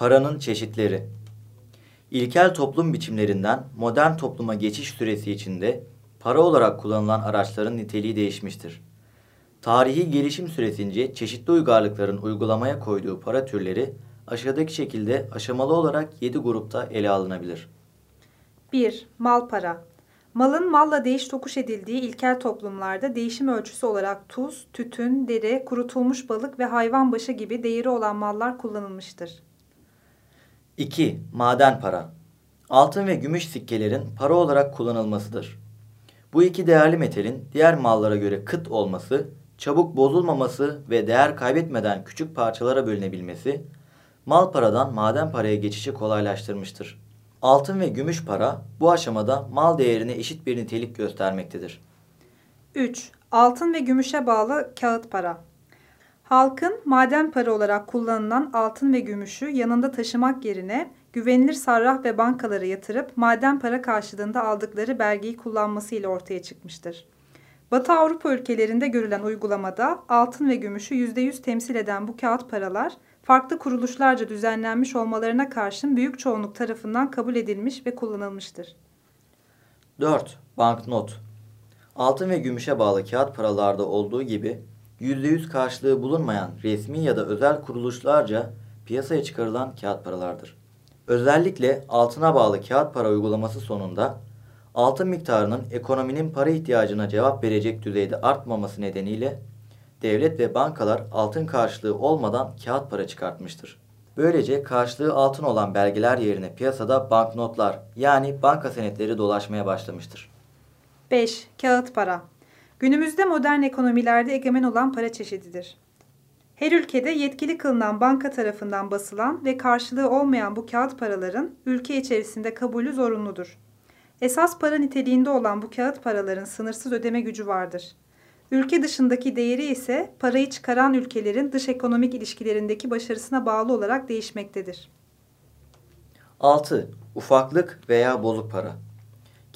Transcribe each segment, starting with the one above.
Paranın çeşitleri İlkel toplum biçimlerinden modern topluma geçiş süresi içinde para olarak kullanılan araçların niteliği değişmiştir. Tarihi gelişim süresince çeşitli uygarlıkların uygulamaya koyduğu para türleri aşağıdaki şekilde aşamalı olarak 7 grupta ele alınabilir. 1. Mal para. Malın malla değiş tokuş edildiği ilkel toplumlarda değişim ölçüsü olarak tuz, tütün, deri, kurutulmuş balık ve hayvan başı gibi değeri olan mallar kullanılmıştır. 2. Maden para. Altın ve gümüş sikkelerin para olarak kullanılmasıdır. Bu iki değerli metalin diğer mallara göre kıt olması, çabuk bozulmaması ve değer kaybetmeden küçük parçalara bölünebilmesi, mal paradan maden paraya geçişi kolaylaştırmıştır. Altın ve gümüş para bu aşamada mal değerine eşit bir nitelik göstermektedir. 3. Altın ve gümüşe bağlı kağıt para. Halkın maden para olarak kullanılan altın ve gümüşü yanında taşımak yerine güvenilir sarraf ve bankalara yatırıp maden para karşılığında aldıkları belgeyi kullanması ile ortaya çıkmıştır. Batı Avrupa ülkelerinde görülen uygulamada altın ve gümüşü %100 temsil eden bu kağıt paralar farklı kuruluşlarca düzenlenmiş olmalarına karşın büyük çoğunluk tarafından kabul edilmiş ve kullanılmıştır. 4. Banknot Altın ve gümüşe bağlı kağıt paralarda olduğu gibi %100 karşılığı bulunmayan resmi ya da özel kuruluşlarca piyasaya çıkarılan kağıt paralardır. Özellikle altına bağlı kağıt para uygulaması sonunda altın miktarının ekonominin para ihtiyacına cevap verecek düzeyde artmaması nedeniyle devlet ve bankalar altın karşılığı olmadan kağıt para çıkartmıştır. Böylece karşılığı altın olan belgeler yerine piyasada banknotlar yani banka senetleri dolaşmaya başlamıştır. 5. Kağıt para. Günümüzde modern ekonomilerde egemen olan para çeşididir. Her ülkede yetkili kılınan banka tarafından basılan ve karşılığı olmayan bu kağıt paraların ülke içerisinde kabulü zorunludur. Esas para niteliğinde olan bu kağıt paraların sınırsız ödeme gücü vardır. Ülke dışındaki değeri ise parayı çıkaran ülkelerin dış ekonomik ilişkilerindeki başarısına bağlı olarak değişmektedir. 6. Ufaklık veya bozuk para.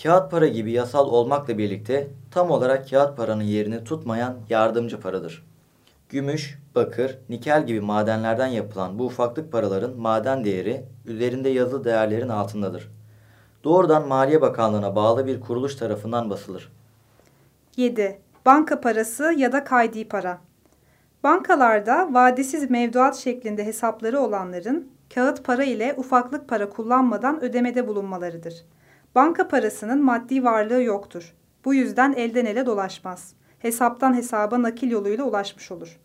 Kağıt para gibi yasal olmakla birlikte tam olarak kağıt paranın yerini tutmayan yardımcı paradır. Gümüş, bakır, nikel gibi madenlerden yapılan bu ufaklık paraların maden değeri üzerinde yazılı değerlerin altındadır. Doğrudan Maliye Bakanlığı'na bağlı bir kuruluş tarafından basılır. 7. Banka parası ya da kaydi para. Bankalarda vadesiz mevduat şeklinde hesapları olanların kağıt para ile ufaklık para kullanmadan ödemede bulunmalarıdır. Banka parasının maddi varlığı yoktur. Bu yüzden elden ele dolaşmaz. Hesaptan hesaba nakil yoluyla ulaşmış olur.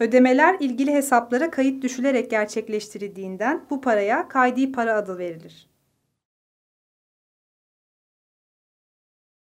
Ödemeler ilgili hesaplara kayıt düşülerek gerçekleştirildiğinden bu paraya kaydi para adı verilir.